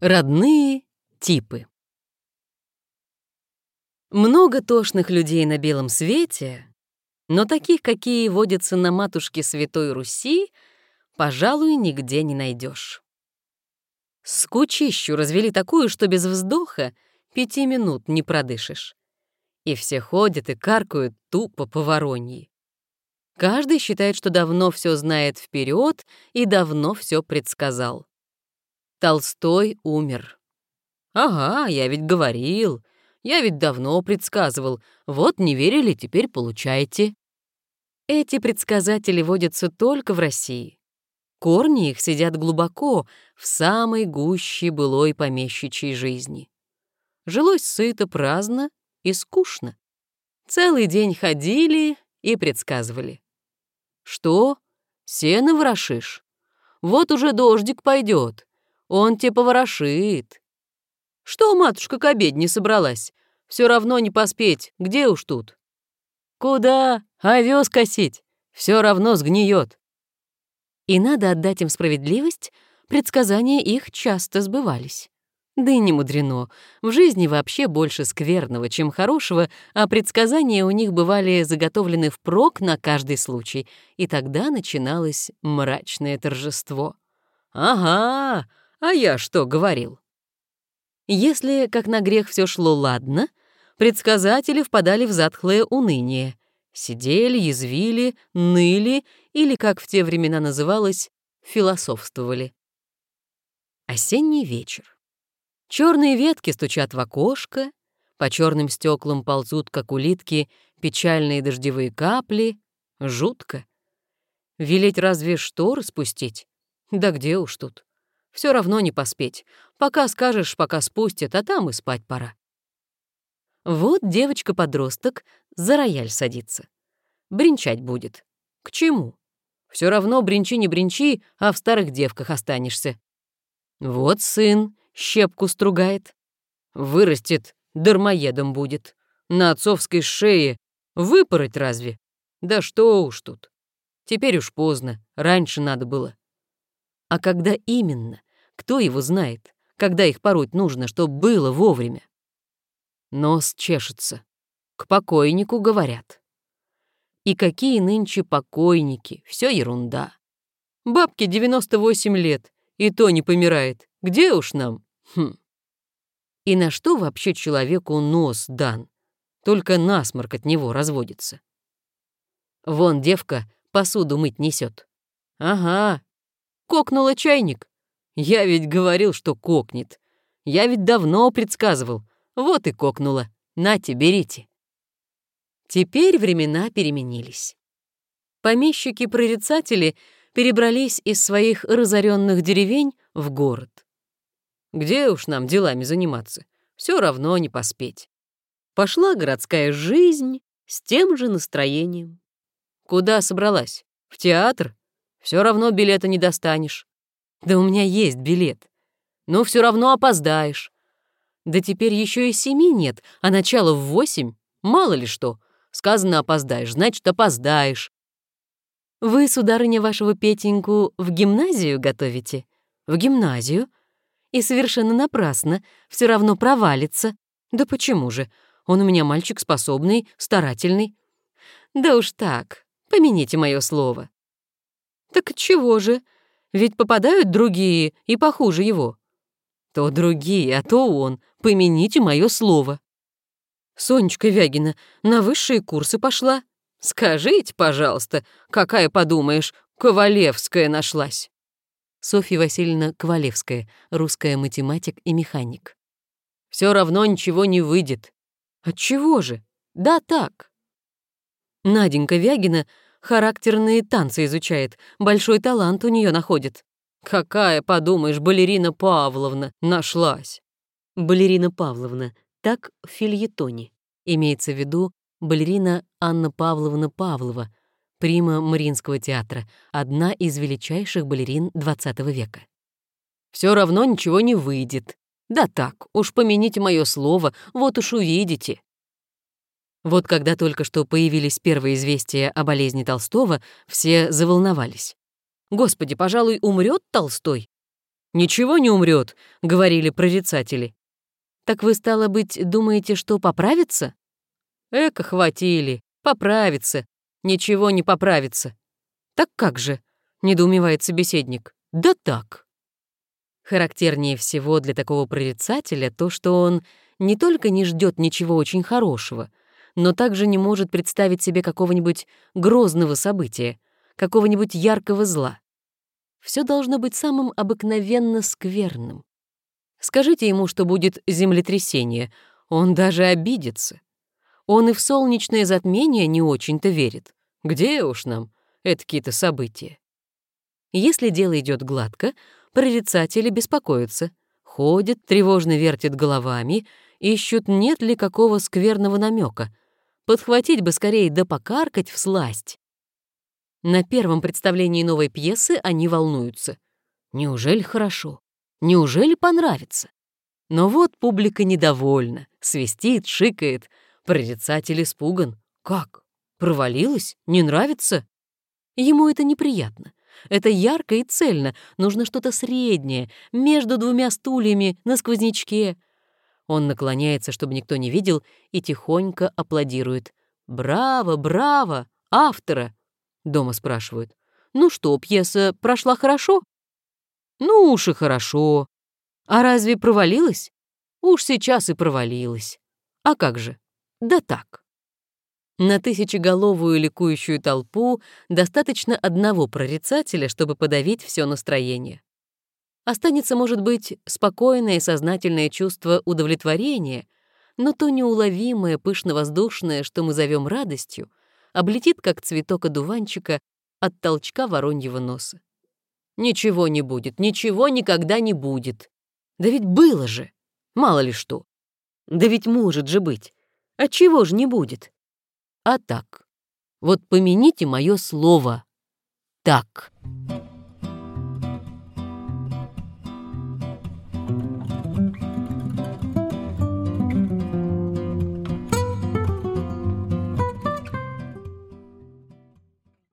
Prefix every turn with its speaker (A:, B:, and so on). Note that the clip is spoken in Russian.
A: Родные типы. Много тошных людей на белом свете, но таких, какие водятся на матушке Святой Руси, пожалуй, нигде не найдешь. Скучищу развели такую, что без вздоха пяти минут не продышишь. И все ходят и каркают тупо по вороньи. Каждый считает, что давно все знает вперед и давно все предсказал. Толстой умер. Ага, я ведь говорил. Я ведь давно предсказывал. Вот не верили, теперь получаете. Эти предсказатели водятся только в России. Корни их сидят глубоко, в самой гуще былой помещичьей жизни. Жилось сыто, праздно и скучно. Целый день ходили и предсказывали. Что? Сено ворошишь? Вот уже дождик пойдет. Он тебе поворошит. Что, матушка, к обедне собралась? Все равно не поспеть, где уж тут? Куда? Овес косить. Все равно сгниет. И надо отдать им справедливость, предсказания их часто сбывались. Да и не мудрено. В жизни вообще больше скверного, чем хорошего, а предсказания у них бывали заготовлены впрок на каждый случай, и тогда начиналось мрачное торжество. «Ага, а я что говорил? Если, как на грех, все шло ладно, предсказатели впадали в затхлое уныние. Сидели, язвили, ныли или, как в те времена называлось, философствовали. Осенний вечер. Черные ветки стучат в окошко, по черным стеклам ползут, как улитки, печальные дождевые капли. Жутко. Велеть разве что распустить? Да где уж тут? Все равно не поспеть. Пока скажешь, пока спустят, а там и спать пора. Вот девочка-подросток за рояль садится. Бринчать будет. К чему? Все равно бринчи не бринчи, а в старых девках останешься. Вот сын щепку стругает. Вырастет, дармоедом будет. На отцовской шее выпороть разве? Да что уж тут. Теперь уж поздно, раньше надо было. А когда именно? Кто его знает, когда их пороть нужно, чтобы было вовремя? Нос чешется. К покойнику говорят. И какие нынче покойники, все ерунда. Бабке 98 лет, и то не помирает. Где уж нам? Хм. И на что вообще человеку нос дан? Только насморк от него разводится. Вон девка посуду мыть несет. Ага, кокнула чайник. Я ведь говорил, что кокнет. Я ведь давно предсказывал. Вот и кокнула. Нате, берите. Теперь времена переменились. Помещики-прорицатели перебрались из своих разоренных деревень в город. Где уж нам делами заниматься? Все равно не поспеть. Пошла городская жизнь с тем же настроением. Куда собралась? В театр? Все равно билета не достанешь. Да у меня есть билет. Но все равно опоздаешь. Да теперь еще и семи нет, а начало в восемь. Мало ли что. Сказано опоздаешь, значит, опоздаешь. Вы, сударыня, вашего Петеньку в гимназию готовите? В гимназию? И совершенно напрасно. Все равно провалится. Да почему же? Он у меня мальчик способный, старательный. Да уж так, помяните мое слово. Так чего же? Ведь попадают другие и похуже его. То другие, а то он. Помяните мое слово. Сонечка Вягина на высшие курсы пошла. Скажите, пожалуйста, какая, подумаешь, Ковалевская нашлась? Софья Васильевна Ковалевская, русская математик и механик. Все равно ничего не выйдет. Отчего же? Да так. Наденька Вягина Характерные танцы изучает, большой талант у нее находит. Какая, подумаешь, балерина Павловна нашлась. Балерина Павловна, так в фильетоне. Имеется в виду балерина Анна Павловна Павлова, прима Мариинского театра, одна из величайших балерин XX века. Все равно ничего не выйдет. Да так, уж помяните мое слово, вот уж увидите. Вот когда только что появились первые известия о болезни Толстого, все заволновались. «Господи, пожалуй, умрет Толстой?» ничего не умрет, говорили прорицатели. Так вы, стало быть, думаете, что поправится? Эка, хватили, поправится. Ничего не поправится. Так как же? Недоумевает собеседник. Да так. Характернее всего для такого прорицателя то, что он не только не ждет ничего очень хорошего, но также не может представить себе какого-нибудь грозного события, какого-нибудь яркого зла. Все должно быть самым обыкновенно скверным. Скажите ему, что будет землетрясение, он даже обидится. Он и в солнечное затмение не очень-то верит. Где уж нам какие-то события? Если дело идет гладко, прорицатели беспокоятся, ходят, тревожно вертят головами, ищут, нет ли какого скверного намека. Подхватить бы скорее да покаркать в сласть. На первом представлении новой пьесы они волнуются. Неужели хорошо? Неужели понравится? Но вот публика недовольна, свистит, шикает. Прорицатель испуган. Как? Провалилась? Не нравится? Ему это неприятно. Это ярко и цельно. Нужно что-то среднее, между двумя стульями, на сквознячке. Он наклоняется, чтобы никто не видел, и тихонько аплодирует. «Браво, браво! Автора!» Дома спрашивают. «Ну что, пьеса прошла хорошо?» «Ну уж и хорошо. А разве провалилась?» «Уж сейчас и провалилась. А как же? Да так». На тысячеголовую ликующую толпу достаточно одного прорицателя, чтобы подавить все настроение. Останется, может быть, спокойное и сознательное чувство удовлетворения, но то неуловимое, пышно-воздушное, что мы зовем радостью, облетит, как цветок одуванчика, от толчка вороньего носа. Ничего не будет, ничего никогда не будет. Да ведь было же, мало ли что. Да ведь может же быть. Отчего же не будет? А так. Вот помяните мое слово. Так.